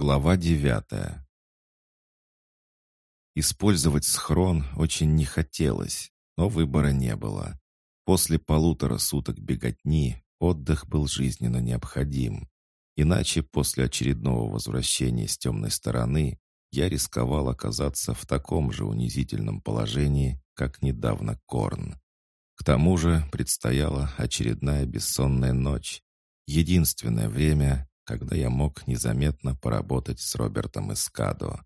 Глава девятая Использовать схрон очень не хотелось, но выбора не было. После полутора суток беготни отдых был жизненно необходим. Иначе после очередного возвращения с темной стороны я рисковал оказаться в таком же унизительном положении, как недавно Корн. К тому же предстояла очередная бессонная ночь. Единственное время, когда я мог незаметно поработать с Робертом Эскадо.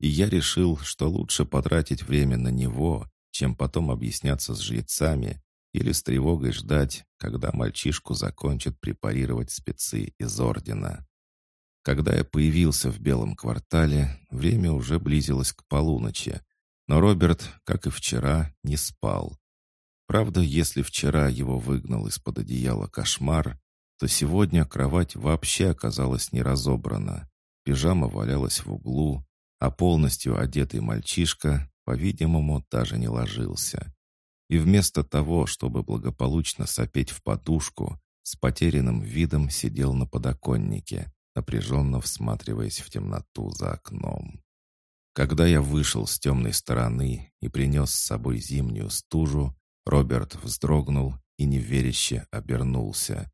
И я решил, что лучше потратить время на него, чем потом объясняться с жрецами или с тревогой ждать, когда мальчишку закончат препарировать спецы из Ордена. Когда я появился в Белом квартале, время уже близилось к полуночи, но Роберт, как и вчера, не спал. Правда, если вчера его выгнал из-под одеяла кошмар, то сегодня кровать вообще оказалась не разобрана. Пижама валялась в углу, а полностью одетый мальчишка, по-видимому, даже не ложился. И вместо того, чтобы благополучно сопеть в подушку, с потерянным видом сидел на подоконнике, напряженно всматриваясь в темноту за окном. Когда я вышел с темной стороны и принес с собой зимнюю стужу, Роберт вздрогнул и неверяще обернулся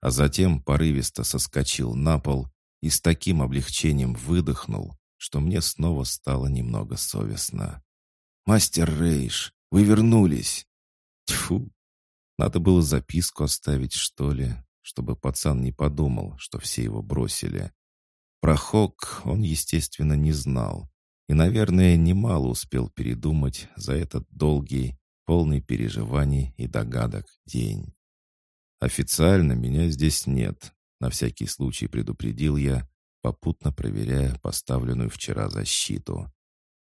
а затем порывисто соскочил на пол и с таким облегчением выдохнул, что мне снова стало немного совестно. «Мастер Рейш, вы вернулись!» Тьфу! Надо было записку оставить, что ли, чтобы пацан не подумал, что все его бросили. Про Хок он, естественно, не знал. И, наверное, немало успел передумать за этот долгий, полный переживаний и догадок день. «Официально меня здесь нет», — на всякий случай предупредил я, попутно проверяя поставленную вчера защиту.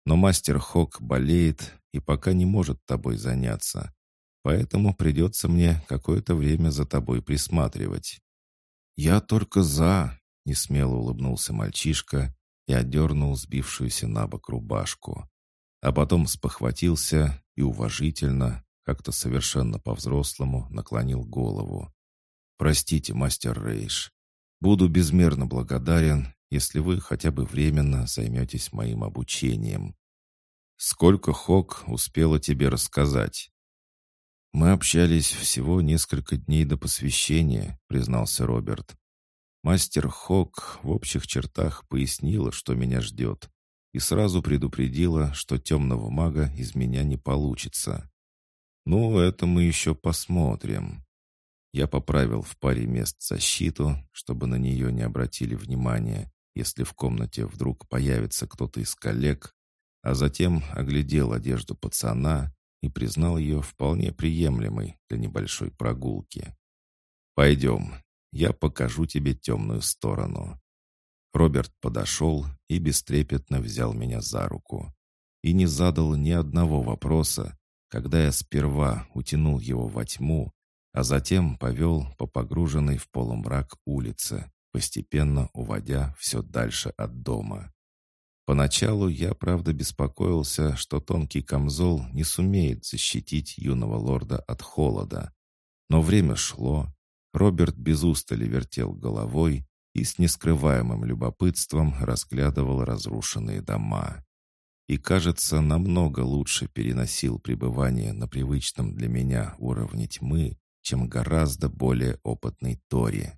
«Но мастер Хок болеет и пока не может тобой заняться, поэтому придется мне какое-то время за тобой присматривать». «Я только за», — несмело улыбнулся мальчишка и одернул сбившуюся на бок рубашку. А потом спохватился и уважительно, как-то совершенно по-взрослому наклонил голову. «Простите, мастер Рейш. Буду безмерно благодарен, если вы хотя бы временно займетесь моим обучением. Сколько Хок успела тебе рассказать?» «Мы общались всего несколько дней до посвящения», — признался Роберт. Мастер Хок в общих чертах пояснила, что меня ждет, и сразу предупредила, что темного мага из меня не получится. «Ну, это мы еще посмотрим». Я поправил в паре мест защиту, чтобы на нее не обратили внимания, если в комнате вдруг появится кто-то из коллег, а затем оглядел одежду пацана и признал ее вполне приемлемой для небольшой прогулки. «Пойдем, я покажу тебе темную сторону». Роберт подошел и бестрепетно взял меня за руку. И не задал ни одного вопроса, когда я сперва утянул его во тьму, а затем повел по погруженной в полумрак улице, постепенно уводя все дальше от дома. Поначалу я, правда, беспокоился, что тонкий камзол не сумеет защитить юного лорда от холода. Но время шло, Роберт без устали вертел головой и с нескрываемым любопытством разглядывал разрушенные дома и, кажется, намного лучше переносил пребывание на привычном для меня уровне тьмы, чем гораздо более опытный Тори.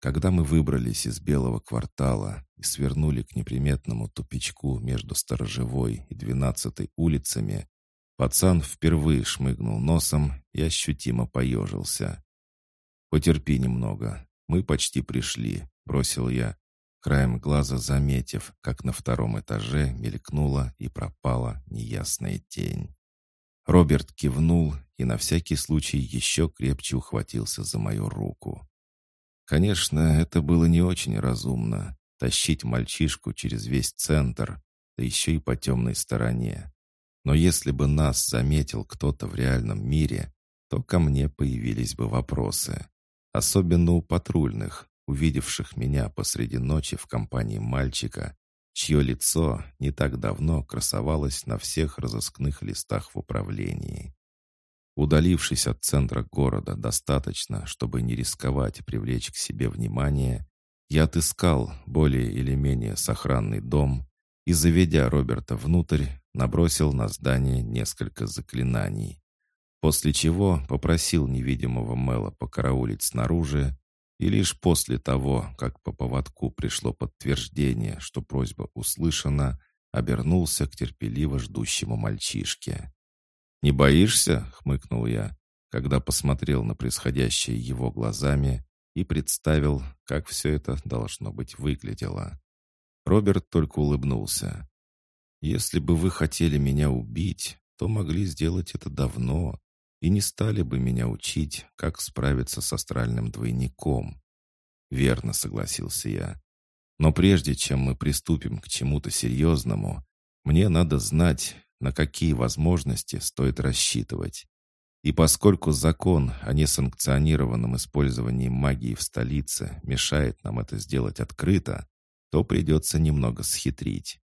Когда мы выбрались из белого квартала и свернули к неприметному тупичку между Сторожевой и Двенадцатой улицами, пацан впервые шмыгнул носом и ощутимо поежился. «Потерпи немного, мы почти пришли», — бросил я, краем глаза заметив, как на втором этаже мелькнула и пропала неясная тень. Роберт кивнул и на всякий случай еще крепче ухватился за мою руку. Конечно, это было не очень разумно — тащить мальчишку через весь центр, да еще и по темной стороне. Но если бы нас заметил кто-то в реальном мире, то ко мне появились бы вопросы. Особенно у патрульных, увидевших меня посреди ночи в компании мальчика, чье лицо не так давно красовалось на всех разыскных листах в управлении. Удалившись от центра города достаточно, чтобы не рисковать привлечь к себе внимание, Я отыскал более или менее сохранный дом и, заведя Роберта внутрь, набросил на здание несколько заклинаний. После чего попросил невидимого Мэла покараулить снаружи, и лишь после того, как по поводку пришло подтверждение, что просьба услышана, обернулся к терпеливо ждущему мальчишке. «Не боишься?» — хмыкнул я, когда посмотрел на происходящее его глазами и представил, как все это должно быть выглядело. Роберт только улыбнулся. «Если бы вы хотели меня убить, то могли сделать это давно и не стали бы меня учить, как справиться с астральным двойником». «Верно», — согласился я. «Но прежде чем мы приступим к чему-то серьезному, мне надо знать, на какие возможности стоит рассчитывать. И поскольку закон о несанкционированном использовании магии в столице мешает нам это сделать открыто, то придется немного схитрить.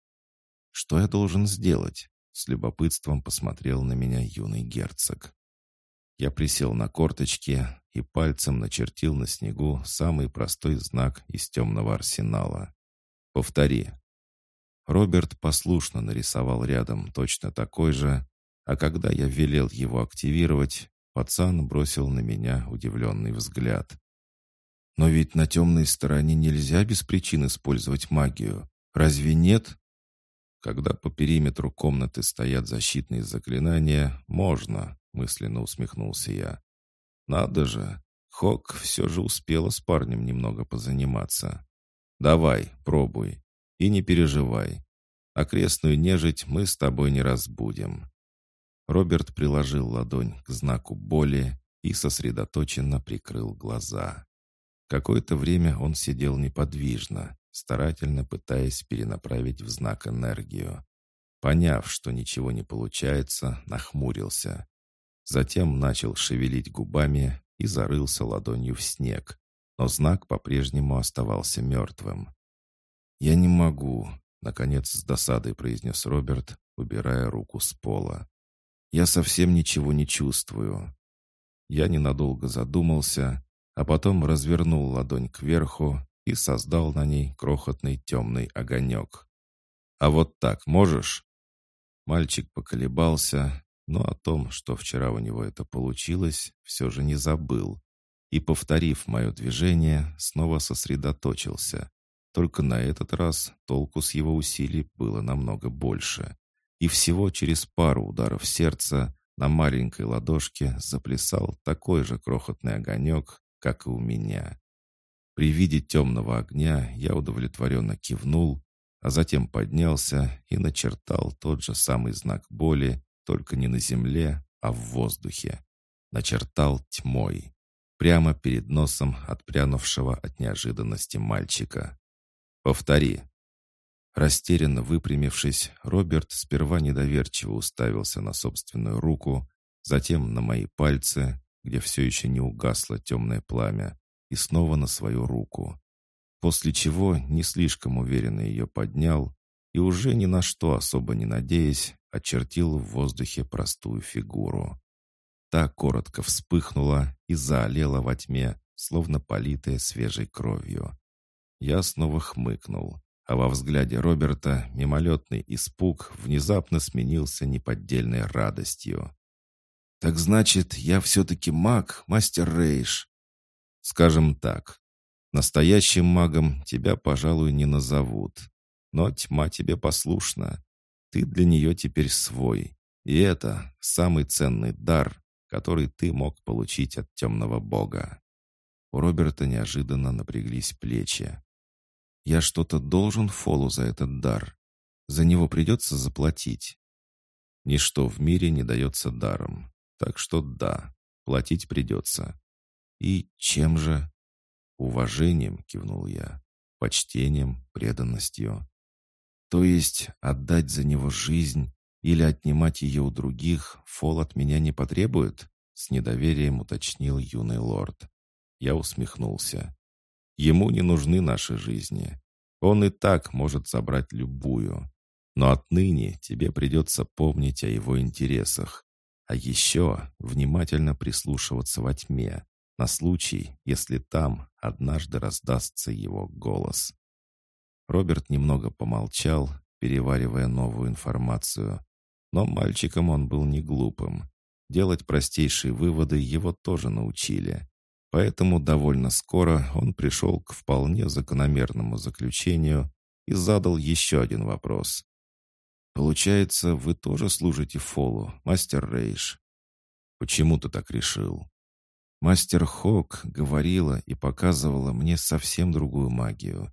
«Что я должен сделать?» — с любопытством посмотрел на меня юный герцог. Я присел на корточки и пальцем начертил на снегу самый простой знак из темного арсенала. «Повтори». Роберт послушно нарисовал рядом точно такой же, а когда я велел его активировать, пацан бросил на меня удивленный взгляд. «Но ведь на темной стороне нельзя без причин использовать магию. Разве нет?» «Когда по периметру комнаты стоят защитные заклинания, можно», — мысленно усмехнулся я. «Надо же, Хок все же успела с парнем немного позаниматься. Давай, пробуй. И не переживай. Окрестную нежить мы с тобой не разбудим. Роберт приложил ладонь к знаку боли и сосредоточенно прикрыл глаза. Какое-то время он сидел неподвижно, старательно пытаясь перенаправить в знак энергию. Поняв, что ничего не получается, нахмурился. Затем начал шевелить губами и зарылся ладонью в снег, но знак по-прежнему оставался мертвым. «Я не могу», — наконец с досадой произнес Роберт, убирая руку с пола. Я совсем ничего не чувствую. Я ненадолго задумался, а потом развернул ладонь кверху и создал на ней крохотный темный огонек. «А вот так можешь?» Мальчик поколебался, но о том, что вчера у него это получилось, все же не забыл. И, повторив мое движение, снова сосредоточился. Только на этот раз толку с его усилий было намного больше и всего через пару ударов сердца на маленькой ладошке заплясал такой же крохотный огонек, как и у меня. При виде темного огня я удовлетворенно кивнул, а затем поднялся и начертал тот же самый знак боли, только не на земле, а в воздухе. Начертал тьмой, прямо перед носом отпрянувшего от неожиданности мальчика. «Повтори», Растерянно выпрямившись, Роберт сперва недоверчиво уставился на собственную руку, затем на мои пальцы, где все еще не угасло темное пламя, и снова на свою руку. После чего не слишком уверенно ее поднял и уже ни на что особо не надеясь, очертил в воздухе простую фигуру. Та коротко вспыхнула и заолела во тьме, словно политая свежей кровью. Я снова хмыкнул а во взгляде Роберта мимолетный испуг внезапно сменился неподдельной радостью. «Так значит, я все-таки маг, мастер Рейш?» «Скажем так, настоящим магом тебя, пожалуй, не назовут, но тьма тебе послушна. Ты для нее теперь свой, и это самый ценный дар, который ты мог получить от темного бога». У Роберта неожиданно напряглись плечи. Я что-то должен Фолу за этот дар. За него придется заплатить. Ничто в мире не дается даром. Так что да, платить придется. И чем же? Уважением, кивнул я. Почтением, преданностью. То есть отдать за него жизнь или отнимать ее у других Фол от меня не потребует? С недоверием уточнил юный лорд. Я усмехнулся. Ему не нужны наши жизни. Он и так может забрать любую. Но отныне тебе придется помнить о его интересах. А еще внимательно прислушиваться во тьме, на случай, если там однажды раздастся его голос. Роберт немного помолчал, переваривая новую информацию. Но мальчиком он был не глупым. Делать простейшие выводы его тоже научили. Поэтому довольно скоро он пришел к вполне закономерному заключению и задал еще один вопрос. «Получается, вы тоже служите Фолу, мастер Рейш?» «Почему ты так решил?» Мастер Хок говорила и показывала мне совсем другую магию.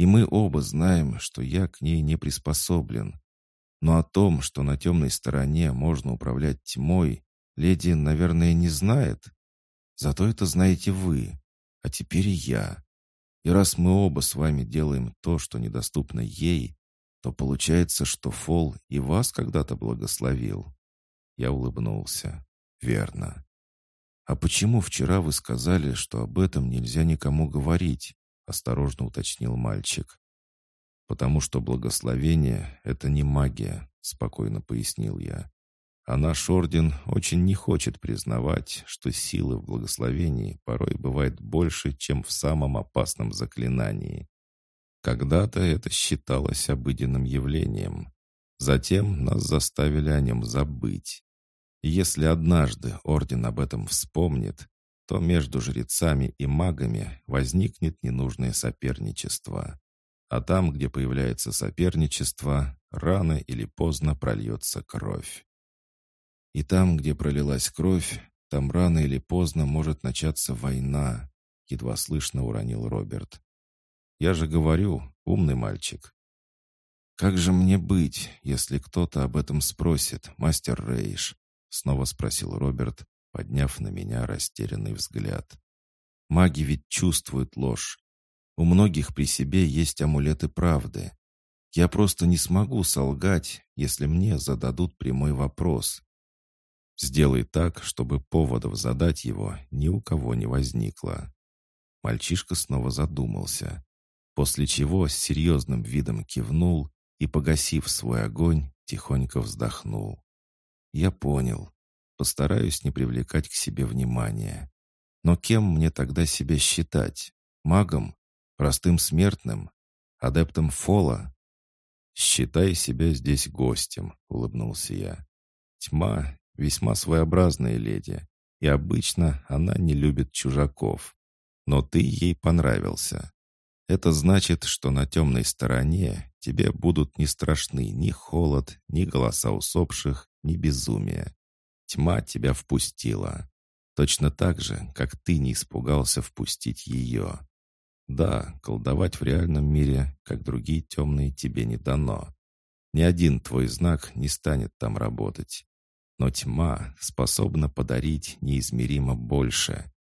И мы оба знаем, что я к ней не приспособлен. Но о том, что на темной стороне можно управлять тьмой, леди, наверное, не знает. Зато это знаете вы, а теперь и я. И раз мы оба с вами делаем то, что недоступно ей, то получается, что Фол и вас когда-то благословил. Я улыбнулся. Верно. А почему вчера вы сказали, что об этом нельзя никому говорить? Осторожно уточнил мальчик. «Потому что благословение — это не магия», — спокойно пояснил я. «А наш орден очень не хочет признавать, что силы в благословении порой бывает больше, чем в самом опасном заклинании. Когда-то это считалось обыденным явлением. Затем нас заставили о нем забыть. Если однажды орден об этом вспомнит, то между жрецами и магами возникнет ненужное соперничество. А там, где появляется соперничество, рано или поздно прольется кровь. И там, где пролилась кровь, там рано или поздно может начаться война, едва слышно уронил Роберт. Я же говорю, умный мальчик. Как же мне быть, если кто-то об этом спросит, мастер Рейш? Снова спросил Роберт, подняв на меня растерянный взгляд. Маги ведь чувствуют ложь. У многих при себе есть амулеты правды. Я просто не смогу солгать, если мне зададут прямой вопрос. Сделай так, чтобы поводов задать его ни у кого не возникло. Мальчишка снова задумался, после чего с серьезным видом кивнул и, погасив свой огонь, тихонько вздохнул. «Я понял. Постараюсь не привлекать к себе внимания. Но кем мне тогда себя считать? Магом? Простым смертным? Адептом Фола? «Считай себя здесь гостем», — улыбнулся я. «Тьма — весьма своеобразная леди, и обычно она не любит чужаков. Но ты ей понравился. Это значит, что на темной стороне тебе будут не страшны ни холод, ни голоса усопших, ни безумие. Тьма тебя впустила. Точно так же, как ты не испугался впустить ее. Да, колдовать в реальном мире, как другие темные, тебе не дано. Ни один твой знак не станет там работать. Но тьма способна подарить неизмеримо больше.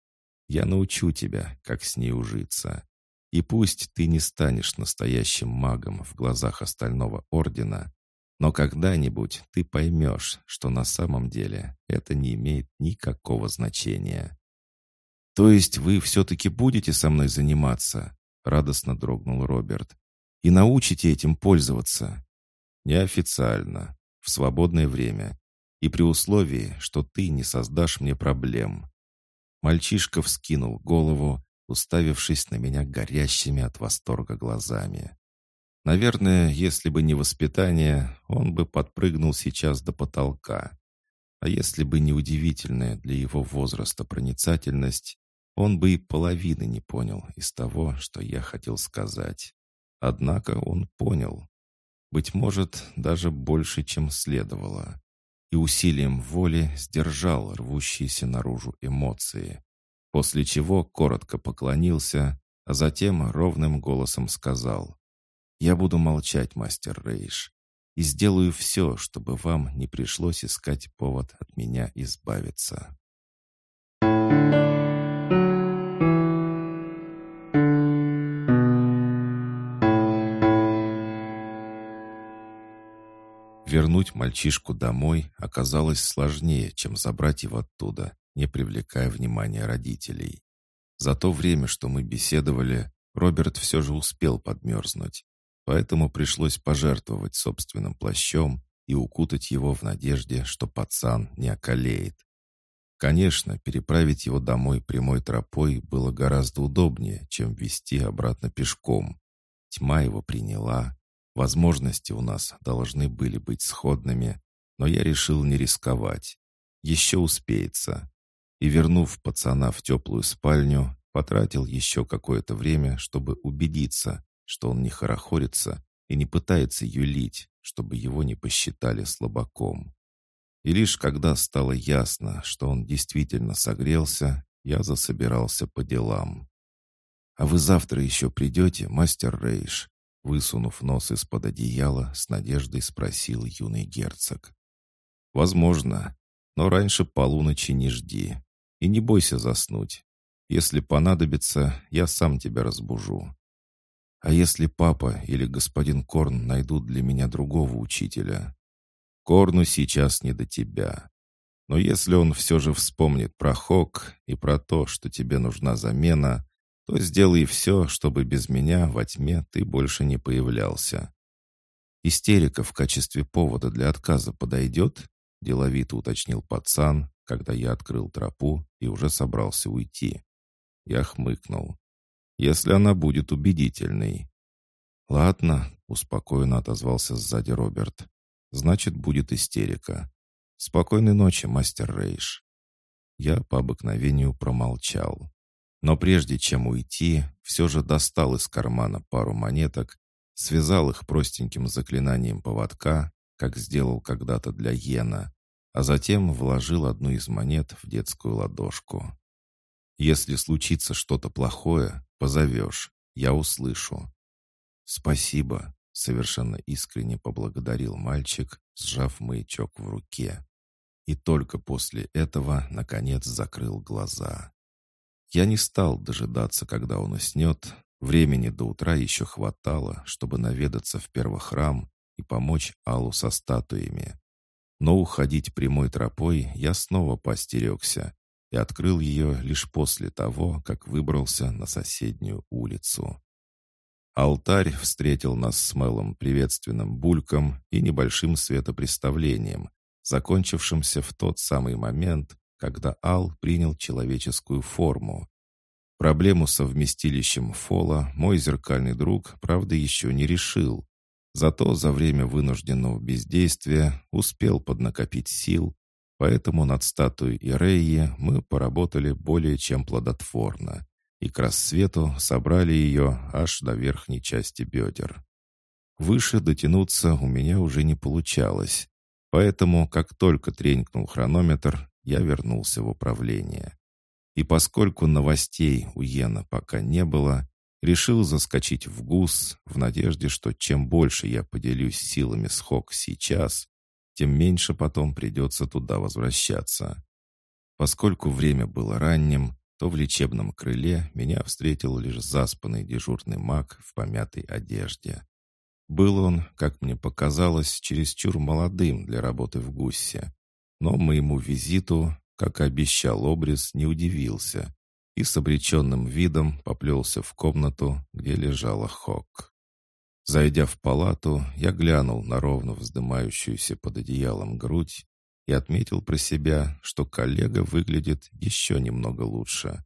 Я научу тебя, как с ней ужиться. И пусть ты не станешь настоящим магом в глазах остального ордена, но когда-нибудь ты поймешь, что на самом деле это не имеет никакого значения. «То есть вы все-таки будете со мной заниматься?» — радостно дрогнул Роберт. «И научите этим пользоваться?» «Неофициально, в свободное время, и при условии, что ты не создашь мне проблем». Мальчишка вскинул голову, уставившись на меня горящими от восторга глазами. Наверное, если бы не воспитание, он бы подпрыгнул сейчас до потолка. А если бы не удивительная для его возраста проницательность, он бы и половины не понял из того, что я хотел сказать. Однако он понял. Быть может, даже больше, чем следовало. И усилием воли сдержал рвущиеся наружу эмоции. После чего коротко поклонился, а затем ровным голосом сказал я буду молчать, мастер Рейш, и сделаю все, чтобы вам не пришлось искать повод от меня избавиться. Вернуть мальчишку домой оказалось сложнее, чем забрать его оттуда, не привлекая внимания родителей. За то время, что мы беседовали, Роберт все же успел подмерзнуть поэтому пришлось пожертвовать собственным плащом и укутать его в надежде, что пацан не околеет. Конечно, переправить его домой прямой тропой было гораздо удобнее, чем вести обратно пешком. Тьма его приняла. Возможности у нас должны были быть сходными, но я решил не рисковать. Еще успеется. И, вернув пацана в теплую спальню, потратил еще какое-то время, чтобы убедиться, что он не хорохорится и не пытается юлить, чтобы его не посчитали слабаком. И лишь когда стало ясно, что он действительно согрелся, я засобирался по делам. «А вы завтра еще придете, мастер Рейш?» Высунув нос из-под одеяла, с надеждой спросил юный герцог. «Возможно, но раньше полуночи не жди. И не бойся заснуть. Если понадобится, я сам тебя разбужу. А если папа или господин Корн найдут для меня другого учителя? Корну сейчас не до тебя. Но если он все же вспомнит про Хок и про то, что тебе нужна замена, то сделай все, чтобы без меня во тьме ты больше не появлялся. Истерика в качестве повода для отказа подойдет? Деловито уточнил пацан, когда я открыл тропу и уже собрался уйти. Я хмыкнул. «Если она будет убедительной». «Ладно», — успокоенно отозвался сзади Роберт. Значит, будет истерика. Спокойной ночи, мастер Рейш. Я по обыкновению промолчал. Но прежде чем уйти, все же достал из кармана пару монеток, связал их простеньким заклинанием поводка, как сделал когда-то для Йена, а затем вложил одну из монет в детскую ладошку. «Если случится что-то плохое, позовешь, я услышу». «Спасибо», Совершенно искренне поблагодарил мальчик, сжав маячок в руке. И только после этого, наконец, закрыл глаза. Я не стал дожидаться, когда он уснет. Времени до утра еще хватало, чтобы наведаться в первохрам и помочь Аллу со статуями. Но уходить прямой тропой я снова постерегся и открыл ее лишь после того, как выбрался на соседнюю улицу. Алтарь встретил нас с Мелом приветственным бульком и небольшим светопреставлением, закончившимся в тот самый момент, когда Ал принял человеческую форму. Проблему со вместилищем Фола мой зеркальный друг, правда, еще не решил. Зато за время вынужденного бездействия успел поднакопить сил, поэтому над статуей Иреи мы поработали более чем плодотворно и к рассвету собрали ее аж до верхней части бедер. Выше дотянуться у меня уже не получалось, поэтому, как только тренькнул хронометр, я вернулся в управление. И поскольку новостей у Йена пока не было, решил заскочить в ГУС в надежде, что чем больше я поделюсь силами с Хок сейчас, тем меньше потом придется туда возвращаться. Поскольку время было ранним, то в лечебном крыле меня встретил лишь заспанный дежурный маг в помятой одежде. Был он, как мне показалось, чересчур молодым для работы в гусе, но моему визиту, как и обещал обрез, не удивился и с обреченным видом поплелся в комнату, где лежала Хок. Зайдя в палату, я глянул на ровно вздымающуюся под одеялом грудь и отметил про себя, что коллега выглядит еще немного лучше.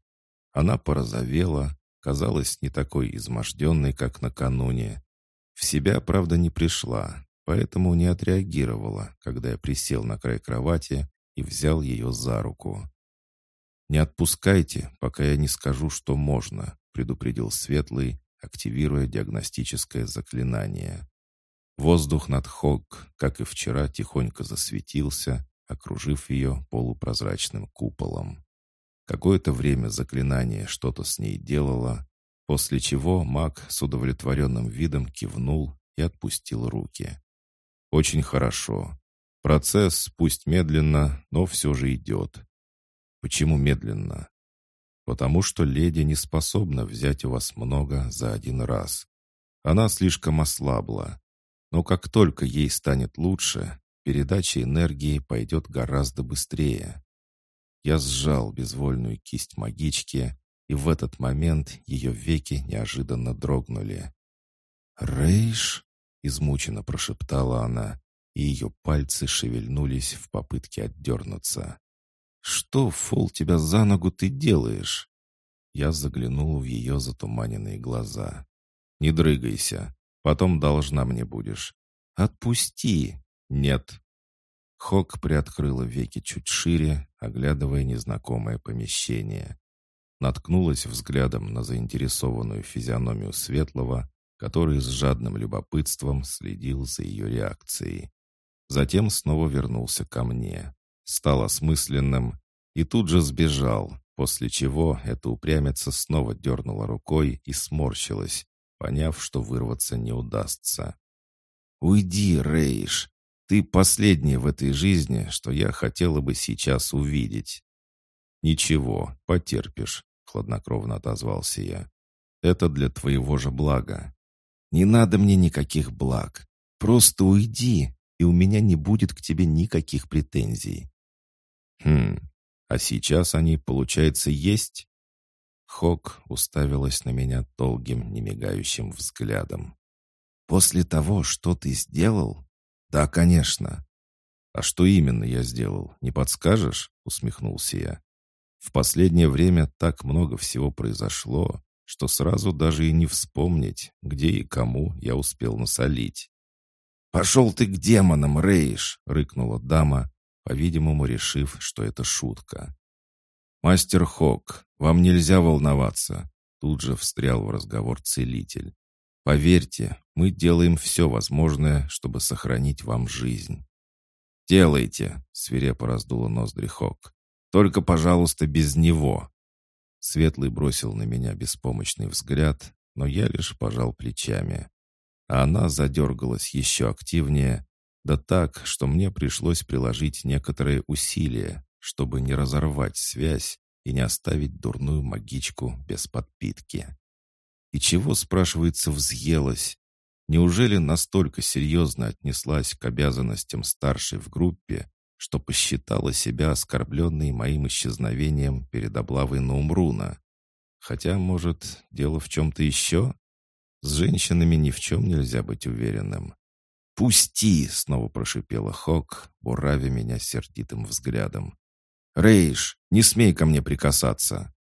Она порозовела, казалась не такой изможденной, как накануне. В себя, правда, не пришла, поэтому не отреагировала, когда я присел на край кровати и взял ее за руку. «Не отпускайте, пока я не скажу, что можно», предупредил Светлый, активируя диагностическое заклинание. Воздух над Хог, как и вчера, тихонько засветился, окружив ее полупрозрачным куполом. Какое-то время заклинание что-то с ней делало, после чего маг с удовлетворенным видом кивнул и отпустил руки. «Очень хорошо. Процесс, пусть медленно, но все же идет. Почему медленно? Потому что леди не способна взять у вас много за один раз. Она слишком ослабла. Но как только ей станет лучше, передача энергии пойдет гораздо быстрее. Я сжал безвольную кисть магички, и в этот момент ее веки неожиданно дрогнули. «Рейш?» — измученно прошептала она, и ее пальцы шевельнулись в попытке отдернуться. «Что, фол, тебя за ногу ты делаешь?» Я заглянул в ее затуманенные глаза. «Не дрыгайся, потом должна мне будешь». «Отпусти!» «Нет». Хок приоткрыла веки чуть шире, оглядывая незнакомое помещение. Наткнулась взглядом на заинтересованную физиономию Светлого, который с жадным любопытством следил за ее реакцией. Затем снова вернулся ко мне. Стал осмысленным и тут же сбежал, после чего эта упрямица снова дернула рукой и сморщилась, поняв, что вырваться не удастся. «Уйди, Рейш! Ты последний в этой жизни, что я хотела бы сейчас увидеть». «Ничего, потерпишь», — хладнокровно отозвался я. «Это для твоего же блага». «Не надо мне никаких благ. Просто уйди, и у меня не будет к тебе никаких претензий». «Хм, а сейчас они, получается, есть?» Хок уставилась на меня долгим, немигающим взглядом. «После того, что ты сделал?» «Да, конечно». «А что именно я сделал, не подскажешь?» — усмехнулся я. «В последнее время так много всего произошло, что сразу даже и не вспомнить, где и кому я успел насолить». «Пошел ты к демонам, Рейш!» — рыкнула дама, по-видимому, решив, что это шутка. «Мастер Хок, вам нельзя волноваться», — тут же встрял в разговор целитель. «Поверьте, мы делаем все возможное, чтобы сохранить вам жизнь». «Делайте», — свирепо раздуло ноздри Хок. «Только, пожалуйста, без него». Светлый бросил на меня беспомощный взгляд, но я лишь пожал плечами. А она задергалась еще активнее, да так, что мне пришлось приложить некоторые усилия, чтобы не разорвать связь и не оставить дурную магичку без подпитки. И чего, спрашивается, взъелась? Неужели настолько серьезно отнеслась к обязанностям старшей в группе, что посчитала себя оскорбленной моим исчезновением перед облавой Наумруна? Хотя, может, дело в чем-то еще? С женщинами ни в чем нельзя быть уверенным. «Пусти!» — снова прошипела Хок, буравя меня сердитым взглядом. «Рейш, не смей ко мне прикасаться!»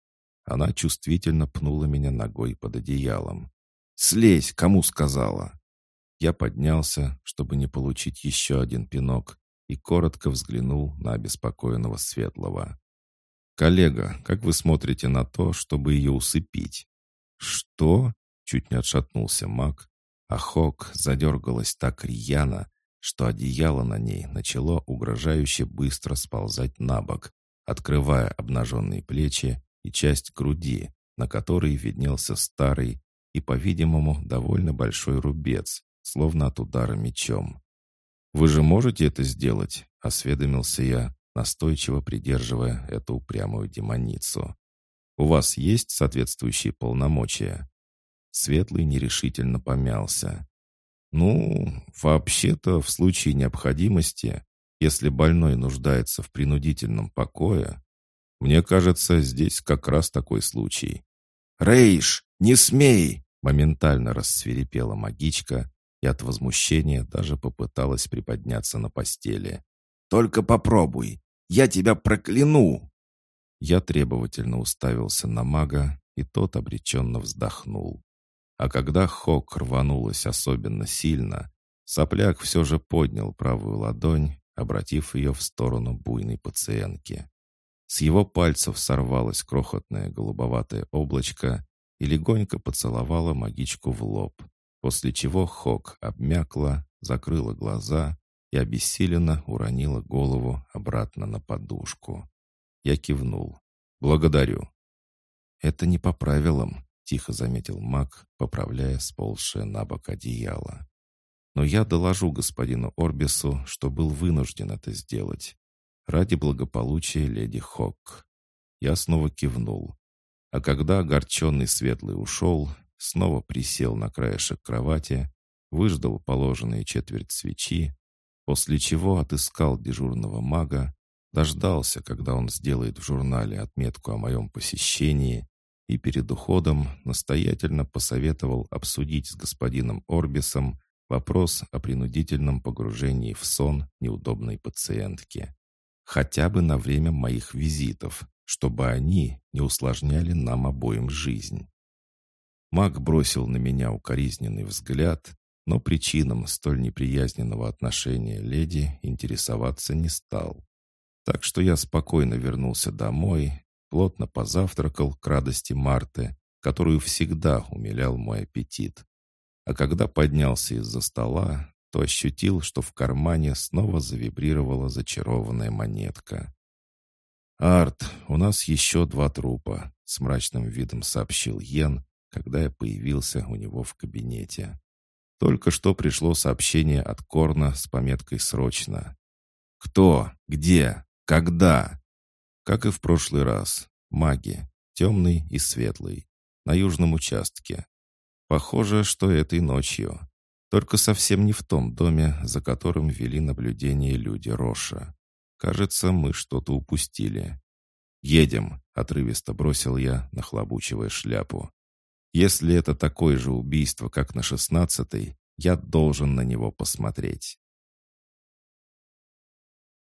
Она чувствительно пнула меня ногой под одеялом. «Слезь, кому сказала?» Я поднялся, чтобы не получить еще один пинок, и коротко взглянул на обеспокоенного Светлого. «Коллега, как вы смотрите на то, чтобы ее усыпить?» «Что?» — чуть не отшатнулся маг, а Хок задергалась так рьяно, что одеяло на ней начало угрожающе быстро сползать на бок, открывая обнаженные плечи и часть груди, на которой виднелся старый и, по-видимому, довольно большой рубец, словно от удара мечом. «Вы же можете это сделать?» — осведомился я, настойчиво придерживая эту упрямую демоницу. «У вас есть соответствующие полномочия?» Светлый нерешительно помялся. «Ну, вообще-то, в случае необходимости, если больной нуждается в принудительном покое, мне кажется, здесь как раз такой случай». «Рейш, не смей!» — моментально рассверепела магичка и от возмущения даже попыталась приподняться на постели. «Только попробуй! Я тебя прокляну!» Я требовательно уставился на мага, и тот обреченно вздохнул. А когда Хок рванулась особенно сильно, сопляк все же поднял правую ладонь, обратив ее в сторону буйной пациентки. С его пальцев сорвалось крохотное голубоватое облачко и легонько поцеловала магичку в лоб, после чего Хок обмякла, закрыла глаза и обессиленно уронила голову обратно на подушку. Я кивнул. «Благодарю». «Это не по правилам», — тихо заметил маг, поправляя сползшее на бок одеяло. «Но я доложу господину Орбису, что был вынужден это сделать. Ради благополучия леди Хок». Я снова кивнул. А когда огорченный светлый ушел, снова присел на краешек кровати, выждал положенные четверть свечи, после чего отыскал дежурного мага, дождался, когда он сделает в журнале отметку о моем посещении, и перед уходом настоятельно посоветовал обсудить с господином Орбисом вопрос о принудительном погружении в сон неудобной пациентки. хотя бы на время моих визитов, чтобы они не усложняли нам обоим жизнь. Маг бросил на меня укоризненный взгляд, но причинам столь неприязненного отношения леди интересоваться не стал. Так что я спокойно вернулся домой, плотно позавтракал к радости Марты, которую всегда умилял мой аппетит. А когда поднялся из-за стола, то ощутил, что в кармане снова завибрировала зачарованная монетка. «Арт, у нас еще два трупа», — с мрачным видом сообщил Йен, когда я появился у него в кабинете. Только что пришло сообщение от Корна с пометкой «Срочно». «Кто? Где? Когда?» Как и в прошлый раз. Маги. Темный и светлый. На южном участке. Похоже, что этой ночью. Только совсем не в том доме, за которым вели наблюдение люди Роша. Кажется, мы что-то упустили. «Едем», — отрывисто бросил я, нахлобучивая шляпу. «Если это такое же убийство, как на шестнадцатой, я должен на него посмотреть».